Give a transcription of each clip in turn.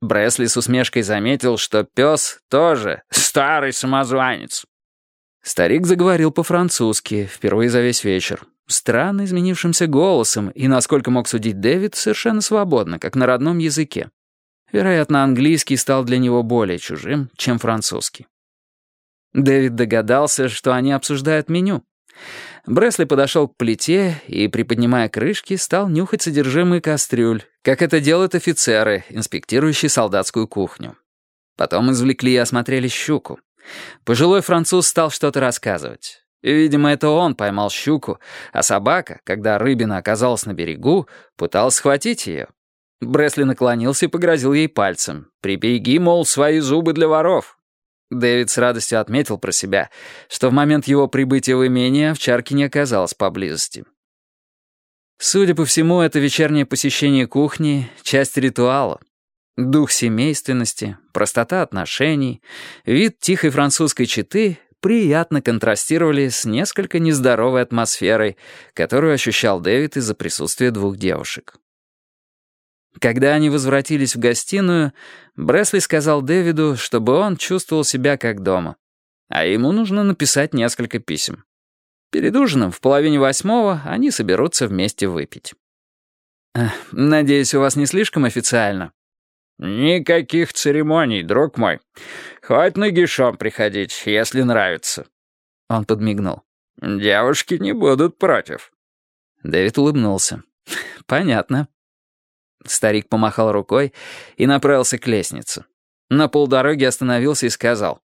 Бресли с усмешкой заметил, что пес тоже старый самозванец. Старик заговорил по-французски, впервые за весь вечер. Странно изменившимся голосом и, насколько мог судить Дэвид, совершенно свободно, как на родном языке. Вероятно, английский стал для него более чужим, чем французский. Дэвид догадался, что они обсуждают меню. Бресли подошел к плите и, приподнимая крышки, стал нюхать содержимое кастрюль, как это делают офицеры, инспектирующие солдатскую кухню. Потом извлекли и осмотрели щуку. Пожилой француз стал что-то рассказывать. Видимо, это он поймал щуку, а собака, когда рыбина оказалась на берегу, пыталась схватить ее. Бресли наклонился и погрозил ей пальцем. «Прибереги, мол, свои зубы для воров». Дэвид с радостью отметил про себя, что в момент его прибытия в имение овчарки не оказалось поблизости. Судя по всему, это вечернее посещение кухни — часть ритуала. Дух семейственности, простота отношений, вид тихой французской четы приятно контрастировали с несколько нездоровой атмосферой, которую ощущал Дэвид из-за присутствия двух девушек. Когда они возвратились в гостиную, Бресли сказал Дэвиду, чтобы он чувствовал себя как дома. А ему нужно написать несколько писем. Перед ужином в половине восьмого они соберутся вместе выпить. «Надеюсь, у вас не слишком официально?» «Никаких церемоний, друг мой. Хоть нагишом приходить, если нравится». Он подмигнул. «Девушки не будут против». Дэвид улыбнулся. «Понятно». Старик помахал рукой и направился к лестнице. На полдороги остановился и сказал.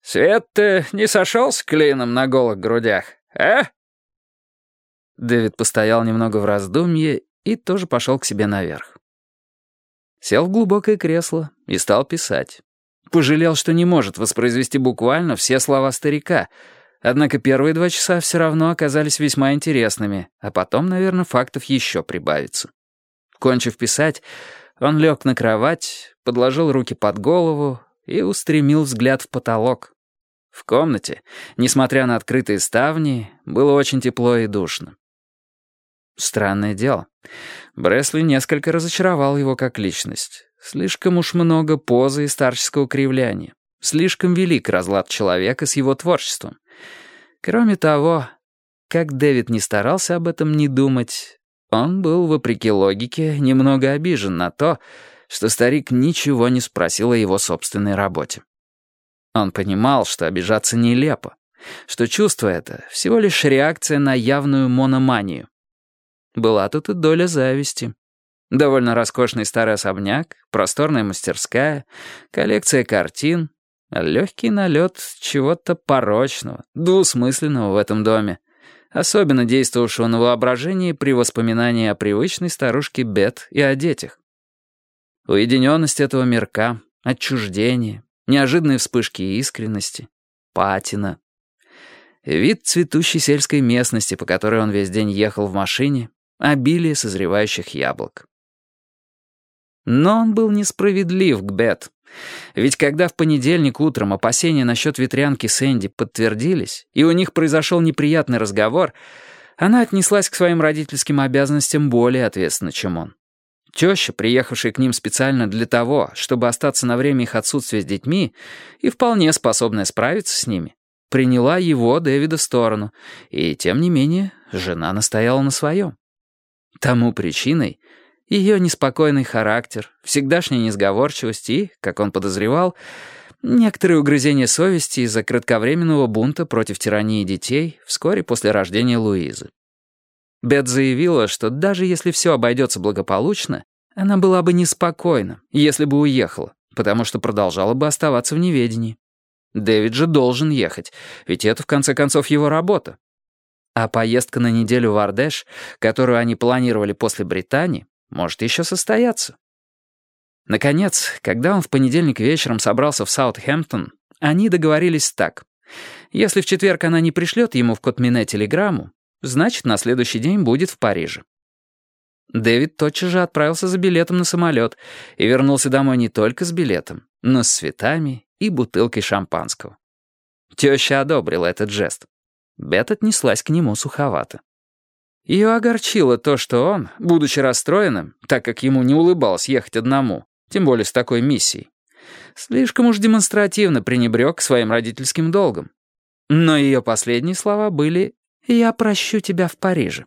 «Свет-то не сошелся клином на голых грудях, а?» Дэвид постоял немного в раздумье и тоже пошел к себе наверх. Сел в глубокое кресло и стал писать. Пожалел, что не может воспроизвести буквально все слова старика, однако первые два часа все равно оказались весьма интересными, а потом, наверное, фактов еще прибавится. Кончив писать, он лег на кровать, подложил руки под голову и устремил взгляд в потолок. В комнате, несмотря на открытые ставни, было очень тепло и душно. Странное дело. Бресли несколько разочаровал его как личность. Слишком уж много позы и старческого кривляния. Слишком велик разлад человека с его творчеством. Кроме того, как Дэвид не старался об этом не думать, он был, вопреки логике, немного обижен на то, что старик ничего не спросил о его собственной работе. Он понимал, что обижаться нелепо, что чувство это всего лишь реакция на явную мономанию. Была тут и доля зависти. Довольно роскошный старый особняк, просторная мастерская, коллекция картин, легкий налет чего-то порочного, двусмысленного в этом доме особенно действовавшего на воображение при воспоминании о привычной старушке Бет и о детях. Уединенность этого мирка, отчуждение, неожиданные вспышки искренности, патина. Вид цветущей сельской местности, по которой он весь день ехал в машине, обилие созревающих яблок. Но он был несправедлив к Бет. Ведь когда в понедельник утром опасения насчет ветрянки Сэнди подтвердились, и у них произошел неприятный разговор, она отнеслась к своим родительским обязанностям более ответственно, чем он. Теща, приехавшая к ним специально для того, чтобы остаться на время их отсутствия с детьми, и вполне способная справиться с ними, приняла его, Дэвида, сторону, и, тем не менее, жена настояла на своем. Тому причиной ее неспокойный характер, всегдашняя несговорчивость и, как он подозревал, некоторые угрызения совести из-за кратковременного бунта против тирании детей вскоре после рождения Луизы. Бет заявила, что даже если все обойдется благополучно, она была бы неспокойна, если бы уехала, потому что продолжала бы оставаться в неведении. Дэвид же должен ехать, ведь это, в конце концов, его работа. А поездка на неделю в Ардеш, которую они планировали после Британии, может еще состояться. Наконец, когда он в понедельник вечером собрался в Саутхэмптон, они договорились так. Если в четверг она не пришлет ему в Котмине телеграмму, значит, на следующий день будет в Париже. Дэвид тотчас же отправился за билетом на самолет и вернулся домой не только с билетом, но с цветами и бутылкой шампанского. Теща одобрила этот жест. Бет отнеслась к нему суховато. Ее огорчило то, что он, будучи расстроенным, так как ему не улыбалось ехать одному, тем более с такой миссией. Слишком уж демонстративно пренебрег своим родительским долгом. Но ее последние слова были «Я прощу тебя в Париже».